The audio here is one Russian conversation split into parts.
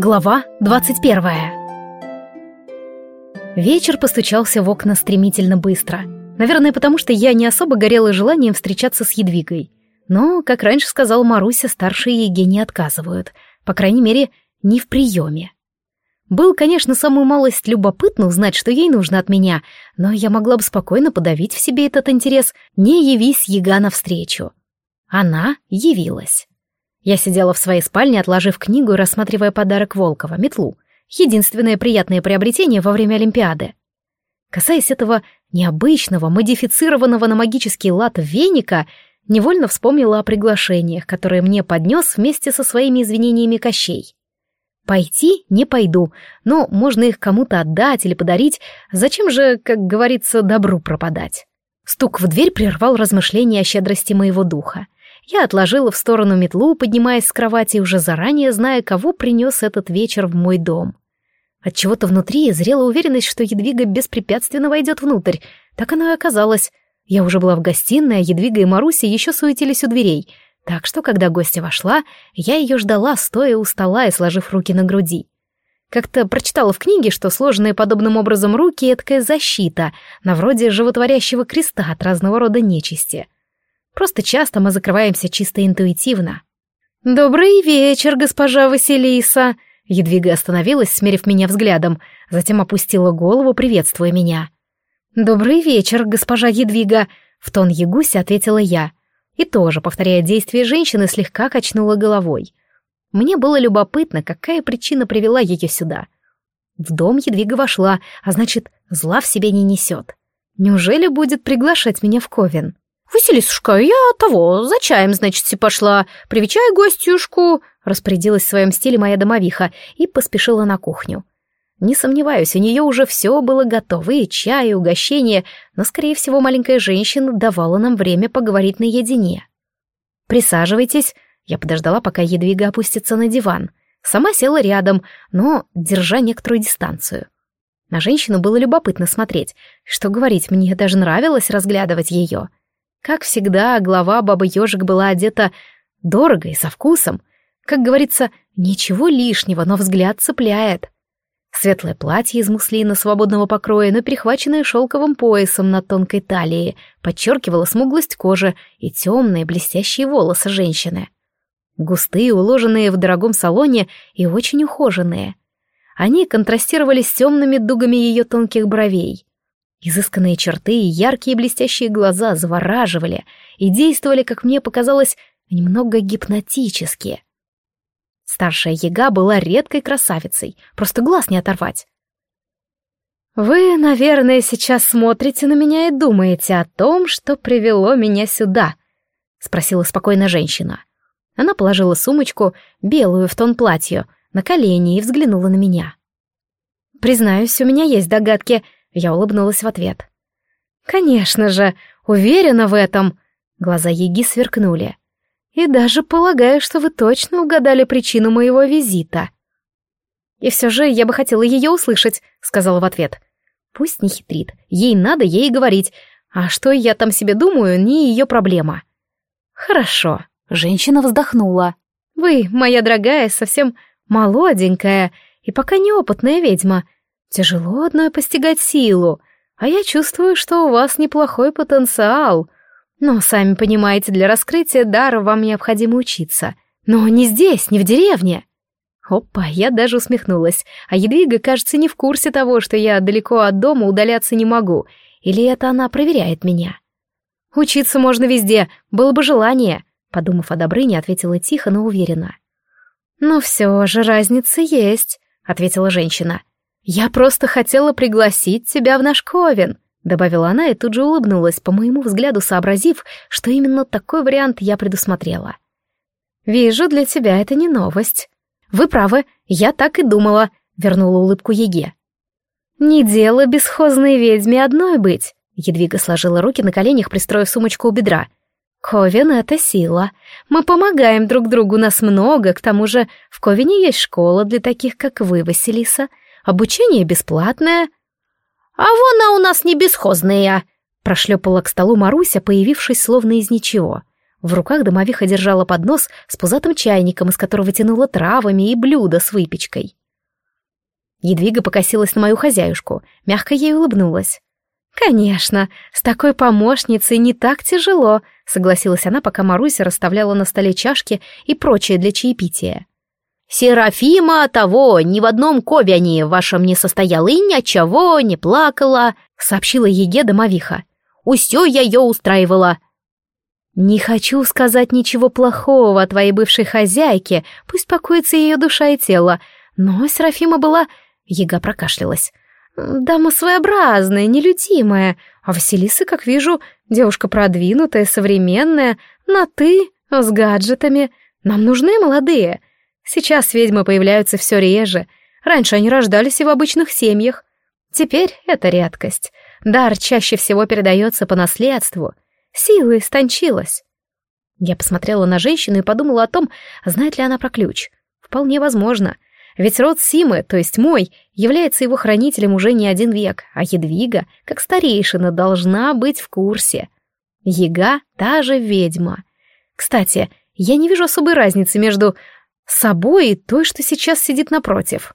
Глава 21 Вечер постучался в окна стремительно быстро. Наверное, потому что я не особо горела желанием встречаться с Едвигой. Но, как раньше сказал Маруся, старшие Еге не отказывают. По крайней мере, не в приеме. Был, конечно, самую малость любопытно узнать, что ей нужно от меня, но я могла бы спокойно подавить в себе этот интерес, не явись Ега навстречу. Она явилась. Я сидела в своей спальне, отложив книгу и рассматривая подарок Волкова, метлу. Единственное приятное приобретение во время Олимпиады. Касаясь этого необычного, модифицированного на магический лад веника, невольно вспомнила о приглашениях, которые мне поднес вместе со своими извинениями Кощей. Пойти не пойду, но можно их кому-то отдать или подарить, зачем же, как говорится, добру пропадать? Стук в дверь прервал размышления о щедрости моего духа. Я отложила в сторону метлу, поднимаясь с кровати, уже заранее зная, кого принес этот вечер в мой дом. От чего то внутри зрела уверенность, что Едвига беспрепятственно войдет внутрь. Так оно и оказалось. Я уже была в гостиной, а Едвига и Маруся еще суетились у дверей. Так что, когда гостья вошла, я ее ждала, стоя у стола и сложив руки на груди. Как-то прочитала в книге, что сложенные подобным образом руки — это защита, на вроде животворящего креста от разного рода нечисти — Просто часто мы закрываемся чисто интуитивно. «Добрый вечер, госпожа Василиса!» Едвига остановилась, смерив меня взглядом, затем опустила голову, приветствуя меня. «Добрый вечер, госпожа Едвига!» — в тон Ягуся ответила я. И тоже, повторяя действия женщины, слегка качнула головой. Мне было любопытно, какая причина привела ее сюда. В дом Едвига вошла, а значит, зла в себе не несет. Неужели будет приглашать меня в Ковен? «Василисушка, я того, за чаем, значит, пошла. Привечай гостюшку», — распорядилась в своем стиле моя домовиха и поспешила на кухню. Не сомневаюсь, у нее уже все было готово, и чай, и угощение, но, скорее всего, маленькая женщина давала нам время поговорить наедине. «Присаживайтесь», — я подождала, пока Едвига опустится на диван. Сама села рядом, но держа некоторую дистанцию. На женщину было любопытно смотреть. Что говорить, мне даже нравилось разглядывать ее. Как всегда, глава Баба-Ежик была одета дорого и со вкусом. Как говорится, ничего лишнего, но взгляд цепляет. Светлое платье из муслина свободного покроя, но перехваченное шелковым поясом на тонкой талии, подчеркивало смуглость кожи и темные блестящие волосы женщины. Густые, уложенные в дорогом салоне и очень ухоженные. Они контрастировали с темными дугами ее тонких бровей. Изысканные черты и яркие блестящие глаза завораживали и действовали, как мне показалось, немного гипнотически. Старшая яга была редкой красавицей, просто глаз не оторвать. «Вы, наверное, сейчас смотрите на меня и думаете о том, что привело меня сюда», — спросила спокойно женщина. Она положила сумочку, белую в тон платью, на колени и взглянула на меня. «Признаюсь, у меня есть догадки», — я улыбнулась в ответ. «Конечно же, уверена в этом!» Глаза Еги сверкнули. «И даже полагаю, что вы точно угадали причину моего визита». «И все же я бы хотела ее услышать», — сказала в ответ. «Пусть не хитрит, ей надо ей говорить, а что я там себе думаю, не ее проблема». «Хорошо», — женщина вздохнула. «Вы, моя дорогая, совсем молоденькая и пока неопытная ведьма, Тяжело одной постигать силу, а я чувствую, что у вас неплохой потенциал. Но, сами понимаете, для раскрытия дара вам необходимо учиться. Но не здесь, не в деревне. Опа, я даже усмехнулась, а Едвига, кажется, не в курсе того, что я далеко от дома удаляться не могу. Или это она проверяет меня? Учиться можно везде, было бы желание, подумав о Добрыне, ответила тихо, но уверенно. Но все же разница есть, ответила женщина. «Я просто хотела пригласить тебя в наш ковен», — добавила она и тут же улыбнулась, по моему взгляду сообразив, что именно такой вариант я предусмотрела. «Вижу, для тебя это не новость». «Вы правы, я так и думала», — вернула улыбку Еге. «Не дело бесхозной ведьме одной быть», — Едвига сложила руки на коленях, пристроив сумочку у бедра. «Ковен — это сила. Мы помогаем друг другу, нас много, к тому же в Ковене есть школа для таких, как вы, Василиса. Обучение бесплатное. А вон она у нас не бесхозная, прошлепала к столу Маруся, появившись словно из ничего. В руках домовиха держала поднос с пузатым чайником, из которого тянула травами и блюдо с выпечкой. Едвига покосилась на мою хозяюшку, мягко ей улыбнулась. «Конечно, с такой помощницей не так тяжело», — согласилась она, пока Маруся расставляла на столе чашки и прочее для чаепития. «Серафима того ни в одном ковяне вашем не состояла и ни от чего не плакала», — сообщила Еге домовиха. «Усё я ее устраивала». «Не хочу сказать ничего плохого о твоей бывшей хозяйке, пусть покоится ее душа и тело, но Серафима была...» Ега прокашлялась. «Дама своеобразная, нелюдимая, а Василиса, как вижу, девушка продвинутая, современная, на «ты», с гаджетами. Нам нужны молодые». Сейчас ведьмы появляются все реже. Раньше они рождались и в обычных семьях. Теперь это редкость. Дар чаще всего передается по наследству. Сила истончилась. Я посмотрела на женщину и подумала о том, знает ли она про ключ. Вполне возможно. Ведь род Симы, то есть мой, является его хранителем уже не один век, а Едвига, как старейшина, должна быть в курсе. Ега — та же ведьма. Кстати, я не вижу особой разницы между собой и той, что сейчас сидит напротив.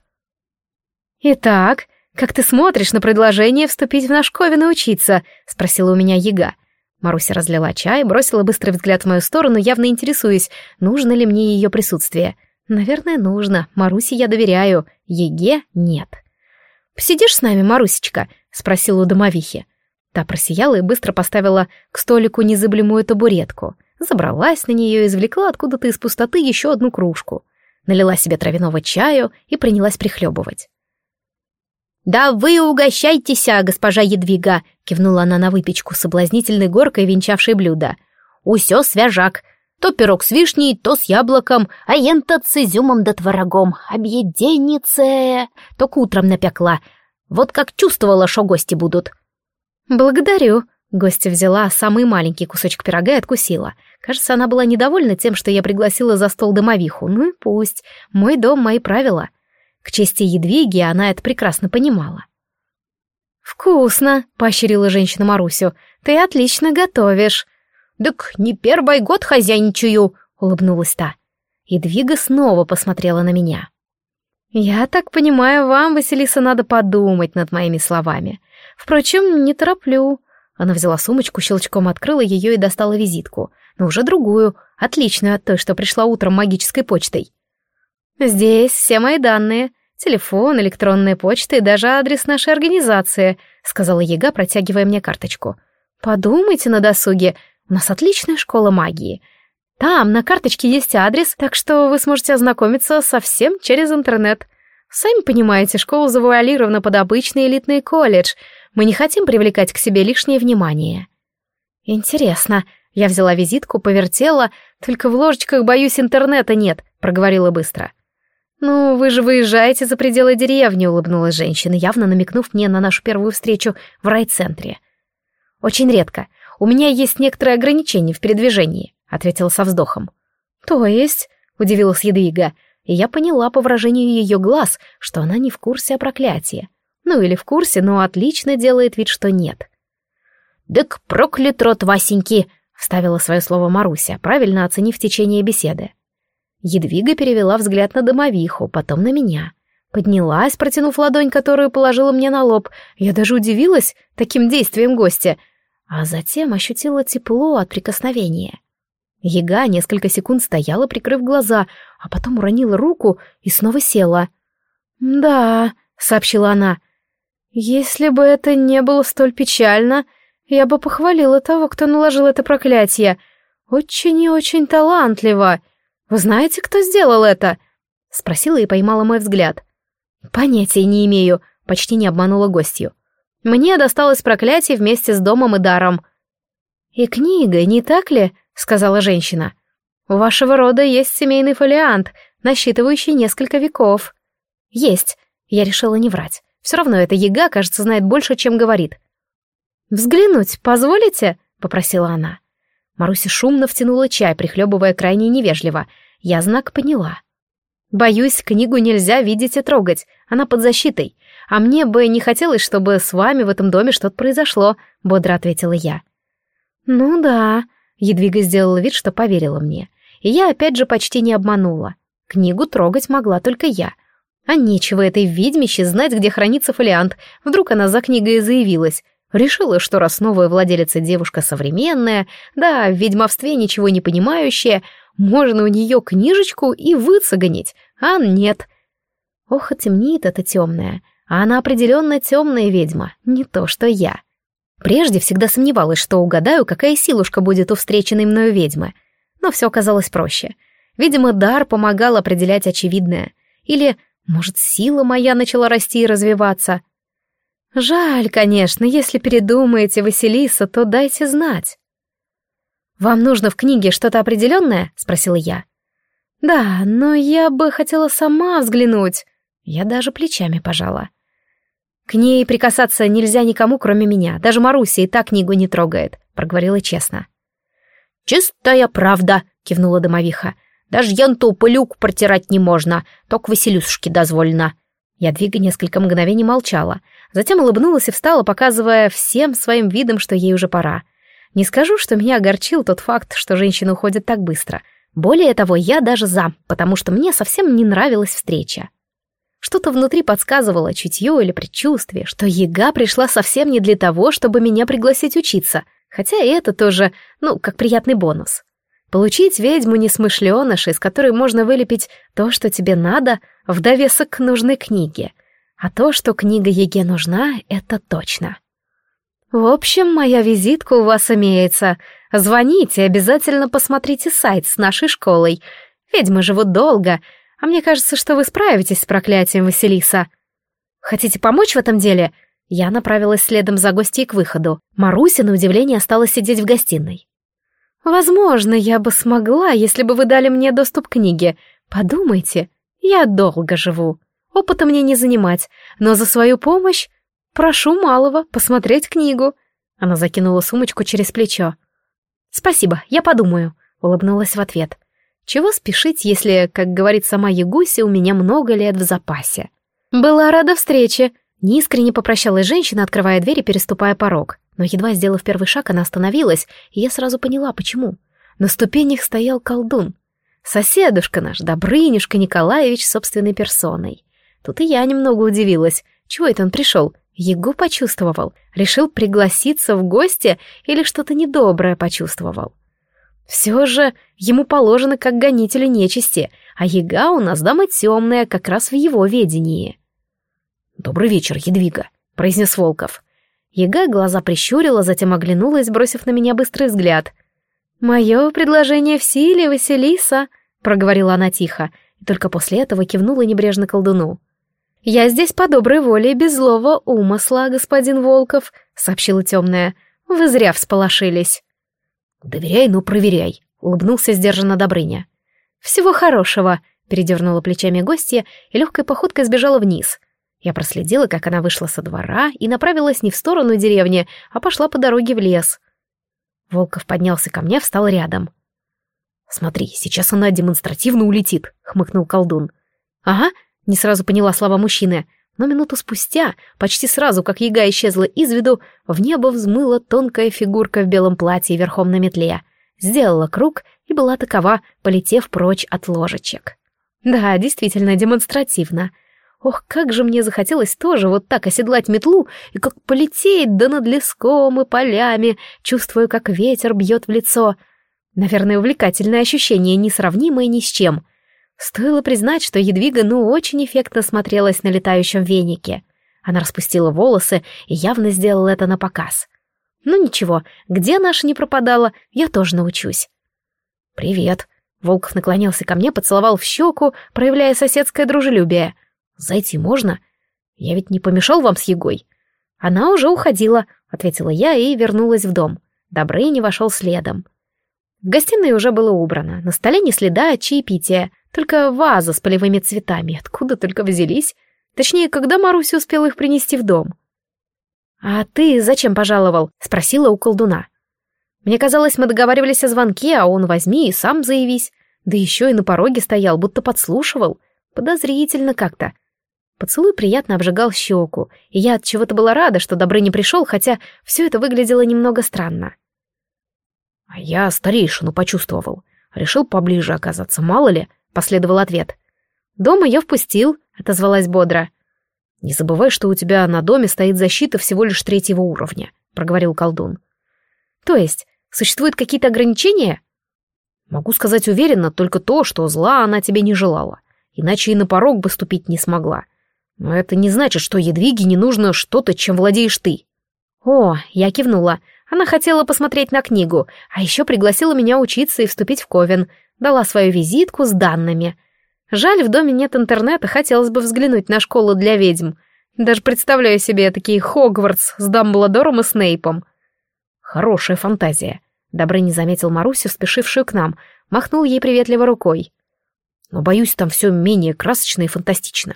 «Итак, как ты смотришь на предложение вступить в наш Ковен и учиться?» — спросила у меня Яга. Маруся разлила чай, бросила быстрый взгляд в мою сторону, явно интересуясь, нужно ли мне ее присутствие. Наверное, нужно. Марусе я доверяю, Еге нет. «Посидишь с нами, Марусечка?» — спросила у домовихи. Та просияла и быстро поставила к столику незыблемую табуретку забралась на нее и извлекла откуда-то из пустоты еще одну кружку. Налила себе травяного чаю и принялась прихлебывать. «Да вы угощайтесь, а, госпожа Едвига!» — кивнула она на выпечку, соблазнительной горкой, венчавшей блюдо. «Усё свежак. То пирог с вишней, то с яблоком, а ента с изюмом да творогом. Объеденнице! Только утром напекла. Вот как чувствовала, что гости будут». «Благодарю», Гостья взяла самый маленький кусочек пирога и откусила. Кажется, она была недовольна тем, что я пригласила за стол домовиху. Ну и пусть. Мой дом, мои правила. К чести Едвиги она это прекрасно понимала. «Вкусно!» — поощрила женщина Марусю. «Ты отлично готовишь!» «Так не первый год хозяйничаю!» — улыбнулась та. Едвига снова посмотрела на меня. «Я так понимаю, вам, Василиса, надо подумать над моими словами. Впрочем, не тороплю. Она взяла сумочку, щелчком открыла ее и достала визитку, но уже другую, отличную от той, что пришла утром магической почтой. «Здесь все мои данные, телефон, электронная почта и даже адрес нашей организации», сказала Ега, протягивая мне карточку. «Подумайте на досуге, у нас отличная школа магии. Там на карточке есть адрес, так что вы сможете ознакомиться со всем через интернет. Сами понимаете, школа завуалирована под обычный элитный колледж — мы не хотим привлекать к себе лишнее внимание. Интересно. Я взяла визитку, повертела, только в ложечках, боюсь, интернета нет, проговорила быстро. «Ну, вы же выезжаете за пределы деревни», — улыбнулась женщина, явно намекнув мне на нашу первую встречу в райцентре. «Очень редко. У меня есть некоторые ограничения в передвижении», — ответила со вздохом. «То есть?» — удивилась Едвига, и я поняла по выражению ее глаз, что она не в курсе о проклятии. Ну или в курсе, но отлично делает вид, что нет. «Дык проклят рот Васеньки!» — вставила свое слово Маруся, правильно оценив течение беседы. Едвига перевела взгляд на домовиху, потом на меня. Поднялась, протянув ладонь, которую положила мне на лоб. Я даже удивилась таким действием гостя, а затем ощутила тепло от прикосновения. Ега несколько секунд стояла, прикрыв глаза, а потом уронила руку и снова села. «Да», — сообщила она, если бы это не было столь печально, я бы похвалила того, кто наложил это проклятие. Очень и очень талантливо. Вы знаете, кто сделал это? Спросила и поймала мой взгляд. Понятия не имею, почти не обманула гостью. Мне досталось проклятие вместе с домом и даром. И книга, не так ли? Сказала женщина. У вашего рода есть семейный фолиант, насчитывающий несколько веков. Есть. Я решила не врать. Все равно эта яга, кажется, знает больше, чем говорит. «Взглянуть позволите?» — попросила она. Маруся шумно втянула чай, прихлебывая крайне невежливо. Я знак поняла. «Боюсь, книгу нельзя видеть и трогать. Она под защитой. А мне бы не хотелось, чтобы с вами в этом доме что-то произошло», — бодро ответила я. «Ну да, Едвига сделала вид, что поверила мне. И я опять же почти не обманула. Книгу трогать могла только я. А нечего этой ведьмище знать, где хранится фолиант. Вдруг она за книгой заявилась. Решила, что раз новая владелица девушка современная, да, в ведьмовстве ничего не понимающая, можно у нее книжечку и выцегонить, а нет. Ох, и темнеет эта темная, а она определенно темная ведьма, не то что я. Прежде всегда сомневалась, что угадаю, какая силушка будет у встреченной мною ведьмы, но все оказалось проще. Видимо, дар помогал определять очевидное. Или, может, сила моя начала расти и развиваться. Жаль, конечно, если передумаете, Василиса, то дайте знать. «Вам нужно в книге что-то определенное?» — спросила я. «Да, но я бы хотела сама взглянуть». Я даже плечами пожала. «К ней прикасаться нельзя никому, кроме меня. Даже Маруся и та книгу не трогает», — проговорила честно. «Чистая правда», — кивнула домовиха. «Даже янту пылюк протирать не можно, только Василюшке дозволено». Я двига несколько мгновений молчала, затем улыбнулась и встала, показывая всем своим видом, что ей уже пора. Не скажу, что меня огорчил тот факт, что женщина уходит так быстро. Более того, я даже за, потому что мне совсем не нравилась встреча. Что-то внутри подсказывало, чутье или предчувствие, что Ега пришла совсем не для того, чтобы меня пригласить учиться, хотя и это тоже, ну, как приятный бонус. Получить ведьму несмышленыш, из которой можно вылепить то, что тебе надо, в довесок к нужной книге. А то, что книга Еге нужна, это точно. В общем, моя визитка у вас имеется. Звоните, обязательно посмотрите сайт с нашей школой. Ведьмы живут долго, а мне кажется, что вы справитесь с проклятием Василиса. Хотите помочь в этом деле? Я направилась следом за гостьей к выходу. Маруся, на удивление, осталась сидеть в гостиной. Возможно, я бы смогла, если бы вы дали мне доступ к книге. Подумайте, я долго живу. Опыта мне не занимать, но за свою помощь «Прошу малого посмотреть книгу». Она закинула сумочку через плечо. «Спасибо, я подумаю», — улыбнулась в ответ. «Чего спешить, если, как говорит сама Ягуся, у меня много лет в запасе?» «Была рада встрече», — неискренне попрощалась женщина, открывая дверь и переступая порог. Но едва сделав первый шаг, она остановилась, и я сразу поняла, почему. На ступенях стоял колдун. Соседушка наш, Добрынюшка Николаевич, собственной персоной. Тут и я немного удивилась. Чего это он пришел? Егу почувствовал, решил пригласиться в гости или что-то недоброе почувствовал. Все же ему положено как гонителю нечисти, а Ега у нас дама темная, как раз в его ведении. «Добрый вечер, Едвига», — произнес Волков. Ега глаза прищурила, затем оглянулась, бросив на меня быстрый взгляд. «Мое предложение в силе, Василиса», — проговорила она тихо, и только после этого кивнула небрежно колдуну. «Я здесь по доброй воле и без злого умысла, господин Волков», — сообщила темная. «Вы зря всполошились». «Доверяй, но проверяй», — улыбнулся сдержанно Добрыня. «Всего хорошего», — передернула плечами гостья и легкой походкой сбежала вниз. Я проследила, как она вышла со двора и направилась не в сторону деревни, а пошла по дороге в лес. Волков поднялся ко мне, встал рядом. «Смотри, сейчас она демонстративно улетит», — хмыкнул колдун. «Ага, не сразу поняла слова мужчины, но минуту спустя, почти сразу, как яга исчезла из виду, в небо взмыла тонкая фигурка в белом платье верхом на метле, сделала круг и была такова, полетев прочь от ложечек. Да, действительно, демонстративно. Ох, как же мне захотелось тоже вот так оседлать метлу и как полететь да над леском и полями, чувствуя, как ветер бьет в лицо. Наверное, увлекательное ощущение, несравнимое ни с чем — Стоило признать, что Едвига ну очень эффектно смотрелась на летающем венике. Она распустила волосы и явно сделала это на показ. Ну ничего, где наша не пропадала, я тоже научусь. «Привет», — Волков наклонился ко мне, поцеловал в щеку, проявляя соседское дружелюбие. «Зайти можно? Я ведь не помешал вам с Егой?» «Она уже уходила», — ответила я и вернулась в дом. Добрыня вошел следом. В гостиной уже было убрано, на столе не следа от чаепития — только ваза с полевыми цветами, откуда только взялись. Точнее, когда Маруся успела их принести в дом. «А ты зачем пожаловал?» — спросила у колдуна. «Мне казалось, мы договаривались о звонке, а он возьми и сам заявись. Да еще и на пороге стоял, будто подслушивал. Подозрительно как-то». Поцелуй приятно обжигал щеку, и я от чего-то была рада, что Добрый не пришел, хотя все это выглядело немного странно. А я старейшину почувствовал. Решил поближе оказаться, мало ли, последовал ответ. «Дома я впустил», — отозвалась бодро. «Не забывай, что у тебя на доме стоит защита всего лишь третьего уровня», — проговорил колдун. «То есть, существуют какие-то ограничения?» «Могу сказать уверенно только то, что зла она тебе не желала, иначе и на порог бы ступить не смогла. Но это не значит, что Едвиге не нужно что-то, чем владеешь ты». «О», — я кивнула, она хотела посмотреть на книгу, а еще пригласила меня учиться и вступить в Ковен, дала свою визитку с данными. Жаль, в доме нет интернета, хотелось бы взглянуть на школу для ведьм. Даже представляю себе такие Хогвартс с Дамблдором и Снейпом. Хорошая фантазия. Добрыня заметил Марусю, спешившую к нам, махнул ей приветливо рукой. Но, боюсь, там все менее красочно и фантастично.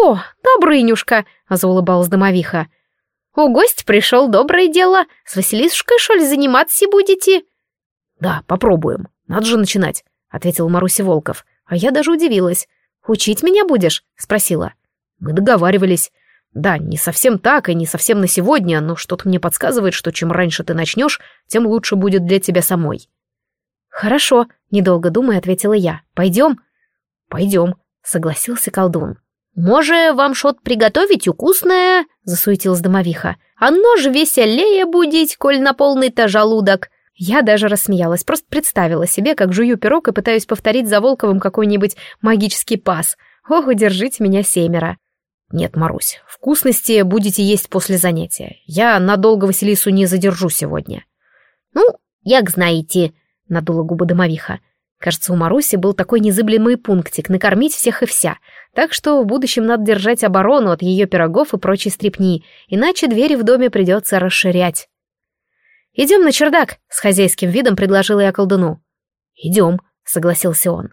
«О, Добрынюшка!» — заулыбалась домовиха. «У гость пришел доброе дело. С Василисушкой, ли, заниматься будете?» «Да, попробуем. Надо же начинать», — ответил Маруся Волков. А я даже удивилась. «Учить меня будешь?» — спросила. «Мы договаривались. Да, не совсем так и не совсем на сегодня, но что-то мне подсказывает, что чем раньше ты начнешь, тем лучше будет для тебя самой». «Хорошо», — недолго думая, ответила я. «Пойдем?» «Пойдем», — согласился колдун. «Може, вам что-то приготовить укусное?» — засуетилась домовиха. «Оно же веселее будет, коль на полный-то желудок». Я даже рассмеялась, просто представила себе, как жую пирог и пытаюсь повторить за Волковым какой-нибудь магический пас. Ох, удержите меня семеро. «Нет, Марусь, вкусности будете есть после занятия. Я надолго Василису не задержу сегодня». «Ну, як знаете», — надула губы домовиха. Кажется, у Маруси был такой незыблемый пунктик — накормить всех и вся. Так что в будущем надо держать оборону от ее пирогов и прочей стрепни, иначе двери в доме придется расширять. «Идем на чердак», — с хозяйским видом предложила я колдуну. «Идем», — согласился он.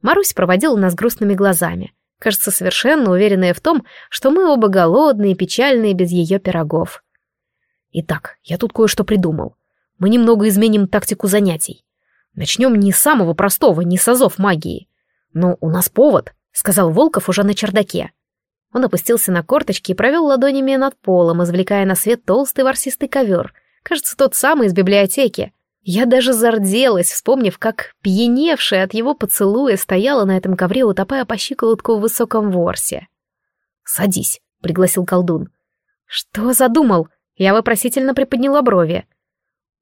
Марусь проводила нас грустными глазами, кажется, совершенно уверенная в том, что мы оба голодные, печальные, без ее пирогов. «Итак, я тут кое-что придумал. Мы немного изменим тактику занятий. Начнем не с самого простого, не с азов магии. Но у нас повод, сказал Волков уже на чердаке. Он опустился на корточки и провел ладонями над полом, извлекая на свет толстый ворсистый ковер. Кажется, тот самый из библиотеки. Я даже зарделась, вспомнив, как пьяневшая от его поцелуя стояла на этом ковре, утопая по щиколотку в высоком ворсе. «Садись», — пригласил колдун. «Что задумал?» Я вопросительно приподняла брови.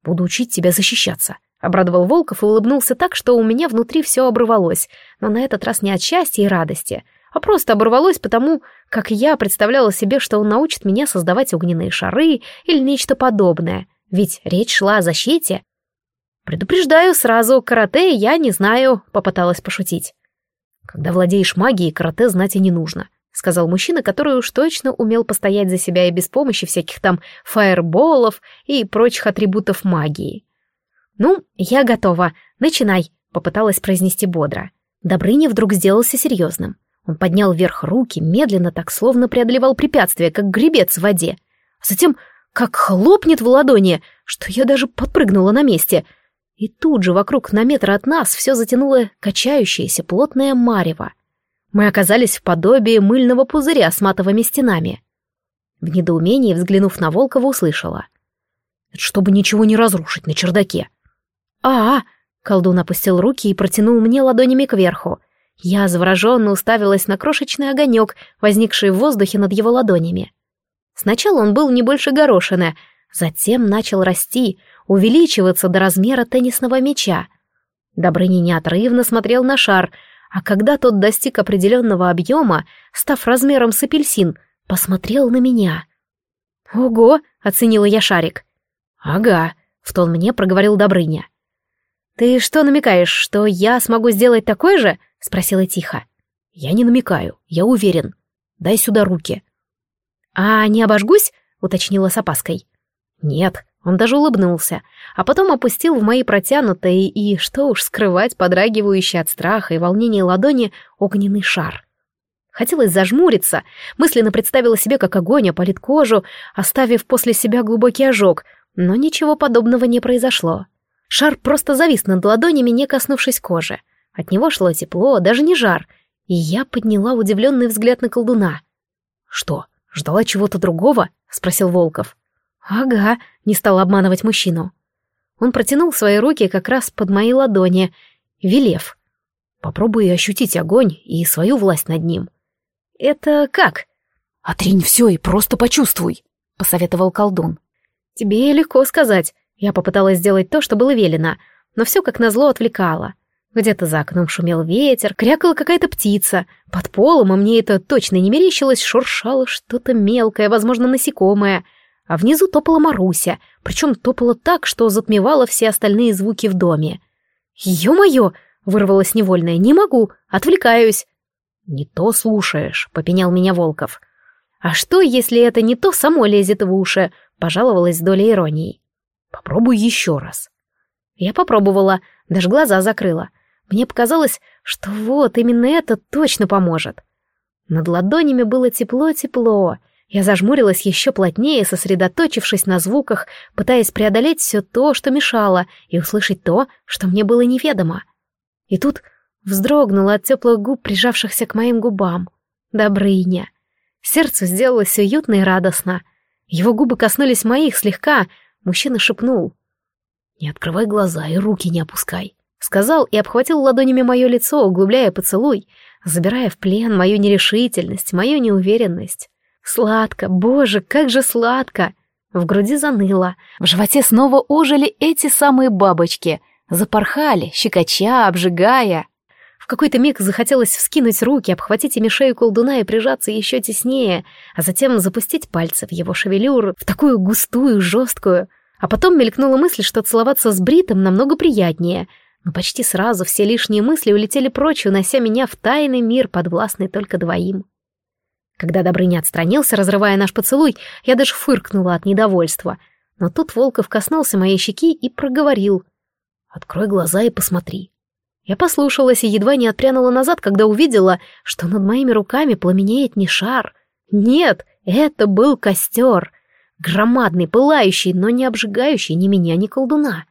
«Буду учить тебя защищаться», Обрадовал Волков и улыбнулся так, что у меня внутри все оборвалось, но на этот раз не от счастья и радости, а просто оборвалось потому, как я представляла себе, что он научит меня создавать огненные шары или нечто подобное, ведь речь шла о защите. «Предупреждаю сразу, карате я не знаю», — попыталась пошутить. «Когда владеешь магией, карате знать и не нужно», — сказал мужчина, который уж точно умел постоять за себя и без помощи всяких там фаерболов и прочих атрибутов магии. «Ну, я готова. Начинай», — попыталась произнести бодро. Добрыня вдруг сделался серьезным. Он поднял вверх руки, медленно, так словно преодолевал препятствие, как гребец в воде. А затем как хлопнет в ладони, что я даже подпрыгнула на месте. И тут же вокруг на метр от нас все затянуло качающееся плотное марево. Мы оказались в подобии мыльного пузыря с матовыми стенами. В недоумении, взглянув на Волкова, услышала. «Это чтобы ничего не разрушить на чердаке», а, Колдун опустил руки и протянул мне ладонями кверху. Я завороженно уставилась на крошечный огонек, возникший в воздухе над его ладонями. Сначала он был не больше горошины, затем начал расти, увеличиваться до размера теннисного мяча. Добрыня неотрывно смотрел на шар, а когда тот достиг определенного объема, став размером с апельсин, посмотрел на меня. «Ого!» — оценила я шарик. «Ага», — в тон мне проговорил Добрыня. «Ты что намекаешь, что я смогу сделать такое же?» — спросила тихо. «Я не намекаю, я уверен. Дай сюда руки». «А не обожгусь?» — уточнила с опаской. «Нет», — он даже улыбнулся, а потом опустил в мои протянутые и, что уж скрывать, подрагивающие от страха и волнения ладони, огненный шар. Хотелось зажмуриться, мысленно представила себе, как огонь опалит кожу, оставив после себя глубокий ожог, но ничего подобного не произошло. Шар просто завис над ладонями, не коснувшись кожи. От него шло тепло, даже не жар, и я подняла удивленный взгляд на колдуна. «Что, ждала чего-то другого?» — спросил Волков. «Ага», — не стал обманывать мужчину. Он протянул свои руки как раз под мои ладони, велев. «Попробуй ощутить огонь и свою власть над ним». «Это как?» «Отринь все и просто почувствуй», — посоветовал колдун. «Тебе легко сказать». Я попыталась сделать то, что было велено, но все как назло отвлекало. Где-то за окном шумел ветер, крякала какая-то птица. Под полом, а мне это точно не мерещилось, шуршало что-то мелкое, возможно, насекомое. А внизу топала Маруся, причем топала так, что затмевала все остальные звуки в доме. «Ё-моё!» — вырвалось невольное. «Не могу! Отвлекаюсь!» «Не то слушаешь», — попенял меня Волков. «А что, если это не то само лезет в уши?» — пожаловалась с долей иронии. «Попробуй еще раз». Я попробовала, даже глаза закрыла. Мне показалось, что вот именно это точно поможет. Над ладонями было тепло-тепло. Я зажмурилась еще плотнее, сосредоточившись на звуках, пытаясь преодолеть все то, что мешало, и услышать то, что мне было неведомо. И тут вздрогнула от теплых губ, прижавшихся к моим губам. Добрыня. Сердцу сделалось уютно и радостно. Его губы коснулись моих слегка. Мужчина шепнул. «Не открывай глаза и руки не опускай», — сказал и обхватил ладонями мое лицо, углубляя поцелуй, забирая в плен мою нерешительность, мою неуверенность. Сладко, боже, как же сладко! В груди заныло, в животе снова ожили эти самые бабочки, запорхали, щекоча, обжигая какой-то миг захотелось вскинуть руки, обхватить ими шею колдуна и прижаться еще теснее, а затем запустить пальцы в его шевелюру, в такую густую, жесткую. А потом мелькнула мысль, что целоваться с Бритом намного приятнее, но почти сразу все лишние мысли улетели прочь, унося меня в тайный мир, подвластный только двоим. Когда Добрыня отстранился, разрывая наш поцелуй, я даже фыркнула от недовольства. Но тут Волков коснулся моей щеки и проговорил. «Открой глаза и посмотри. Я послушалась и едва не отпрянула назад, когда увидела, что над моими руками пламенеет не шар. Нет, это был костер. Громадный, пылающий, но не обжигающий ни меня, ни колдуна.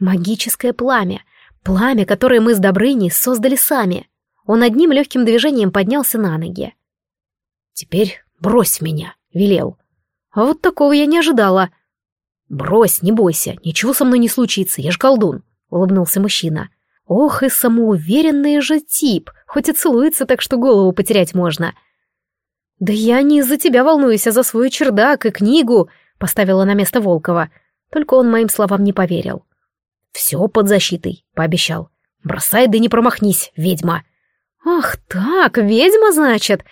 Магическое пламя. Пламя, которое мы с Добрыней создали сами. Он одним легким движением поднялся на ноги. «Теперь брось меня», — велел. А вот такого я не ожидала. «Брось, не бойся, ничего со мной не случится, я ж колдун», — улыбнулся мужчина. Ох, и самоуверенный же тип, хоть и целуется так, что голову потерять можно. «Да я не из-за тебя волнуюсь, а за свой чердак и книгу», — поставила на место Волкова. Только он моим словам не поверил. «Все под защитой», — пообещал. «Бросай, да не промахнись, ведьма». «Ах так, ведьма, значит?»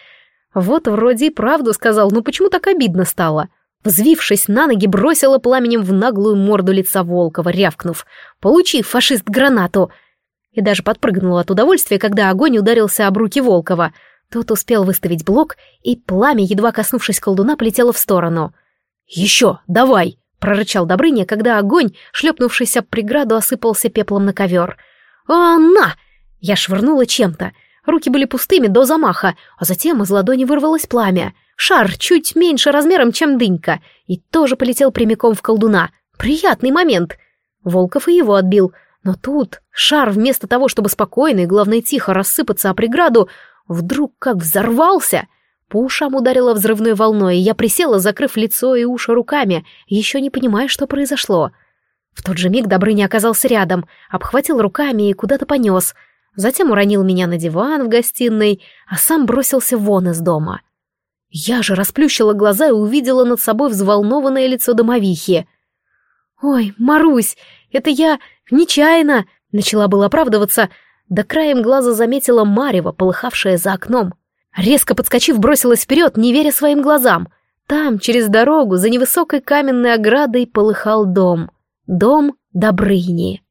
Вот вроде и правду сказал, но почему так обидно стало?» Взвившись на ноги, бросила пламенем в наглую морду лица Волкова, рявкнув. «Получи, фашист, гранату!» И даже подпрыгнула от удовольствия, когда огонь ударился об руки Волкова. Тот успел выставить блок, и пламя, едва коснувшись колдуна, полетело в сторону. «Еще, давай!» — прорычал Добрыня, когда огонь, шлепнувшись об преграду, осыпался пеплом на ковер. «А, на!» Я швырнула чем-то. Руки были пустыми до замаха, а затем из ладони вырвалось пламя. Шар чуть меньше размером, чем дынька, и тоже полетел прямиком в колдуна. Приятный момент. Волков и его отбил — но тут шар вместо того, чтобы спокойно и, главное, тихо рассыпаться о преграду, вдруг как взорвался. По ушам ударило взрывной волной, и я присела, закрыв лицо и уши руками, еще не понимая, что произошло. В тот же миг Добрыня оказался рядом, обхватил руками и куда-то понес. Затем уронил меня на диван в гостиной, а сам бросился вон из дома. Я же расплющила глаза и увидела над собой взволнованное лицо домовихи. «Ой, Марусь, это я нечаянно!» Начала было оправдываться, да краем глаза заметила Марева, полыхавшая за окном. Резко подскочив, бросилась вперед, не веря своим глазам. Там, через дорогу, за невысокой каменной оградой, полыхал дом. Дом Добрыни.